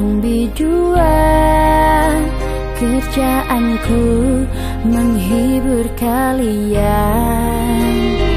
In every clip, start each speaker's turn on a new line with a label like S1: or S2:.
S1: orang Kerjaanku menghibur kalian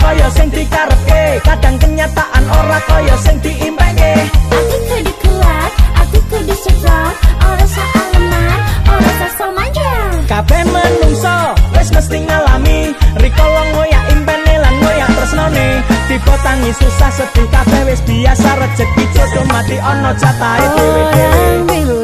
S2: kaya sing dikarepke kadang kenyataan ora kaya sing diimpenge
S1: aku kudu kuat aku kudu sejat ora sak aleman ora sak manja
S2: kabeh menungso wis mesti ngalami rikala ngoya impene lan ngoya tresnane tiba susah sedih kabeh wis biasa rejeki jodoh mati ana jatahe dhewe